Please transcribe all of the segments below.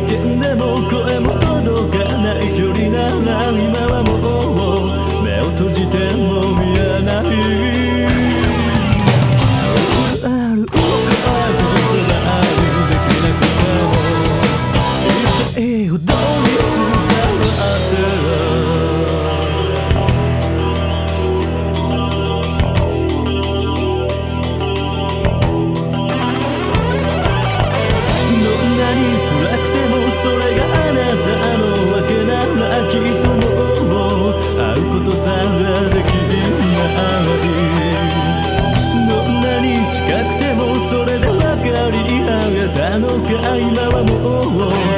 叫んでも声も届かない距離なら今はもう目を閉じても見えない。踊れのか今はもう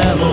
melody.